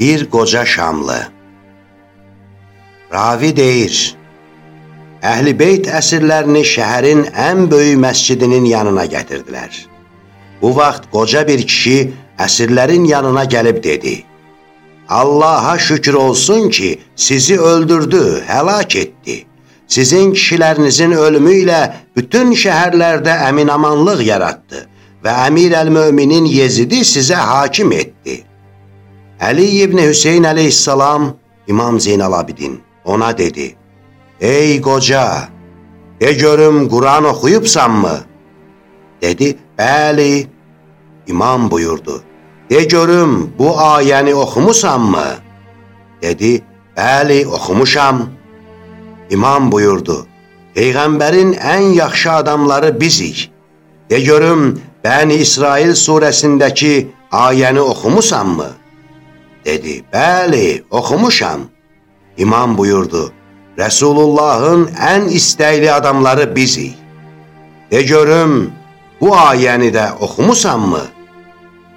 Bir qoca Şamlı Ravi deyir, Əhl-i Beyt əsirlərini şəhərin ən böyük məscidinin yanına gətirdilər. Bu vaxt qoca bir kişi əsirlərin yanına gəlib dedi, Allaha şükür olsun ki, sizi öldürdü, həlak etdi. Sizin kişilərinizin ölümü ilə bütün şəhərlərdə əminamanlıq yaratdı və Əmir əl-Möminin Yezidi sizə hakim etdi. Əli ibn Hüseyin əleyhissalam İmam Zeynal Abidin ona dedi, Ey qoca, de görüm Quran oxuyubsanmı? Dedi, bəli. İmam buyurdu, de görüm bu ayəni oxumusanmı? Dedi, bəli, oxumuşam. İmam buyurdu, Peyğəmbərin ən yaxşı adamları bizik. De görüm, Bəni İsrail surəsindəki ayəni oxumusanmı? Dedi, bəli, oxumuşam. İmam buyurdu, Rəsulullahın ən istəkli adamları bizik. De görüm, bu ayəni də oxumusanmı?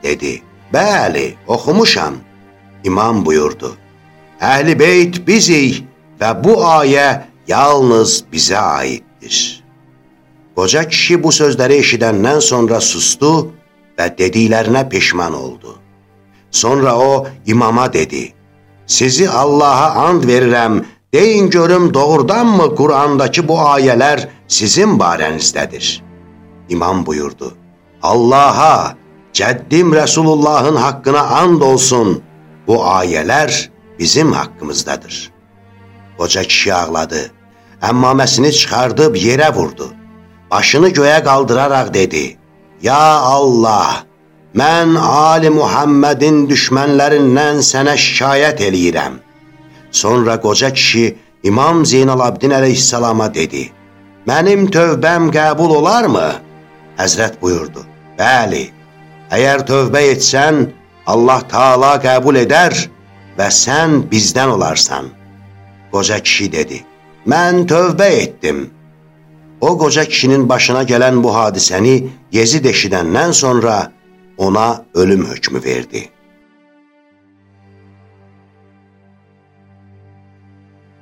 Dedi, bəli, oxumuşam. İmam buyurdu, Əhl-i beyt bizik və bu ayə yalnız bizə aiddir. Qoca kişi bu sözləri eşidəndən sonra sustu və dediklərinə peşman oldu. Sonra o imama dedi, sizi Allaha and verirəm, deyin görüm doğrudanmı Qurandakı bu ayələr sizin barənizdədir? İmam buyurdu, Allaha, cəddim Rəsulullahın haqqına and olsun, bu ayələr bizim haqqımızdadır. Qoca kişi ağladı, əmmaməsini çıxardıb yerə vurdu. Başını göyə qaldıraraq dedi, Ya Allah, mən Ali Muhammedin düşmənlərindən sənə şikayət eləyirəm. Sonra qoca kişi İmam Zeynal Abdin əleyhissalama dedi, Mənim tövbəm qəbul olarmı? Həzrət buyurdu, Bəli, əgər tövbə etsən, Allah Taala qəbul edər və sən bizdən olarsan. Qoca kişi dedi, mən tövbə etdim. O qoca kişinin başına gələn bu hadisəni Yezid eşidəndən sonra ona ölüm hökmü verdi.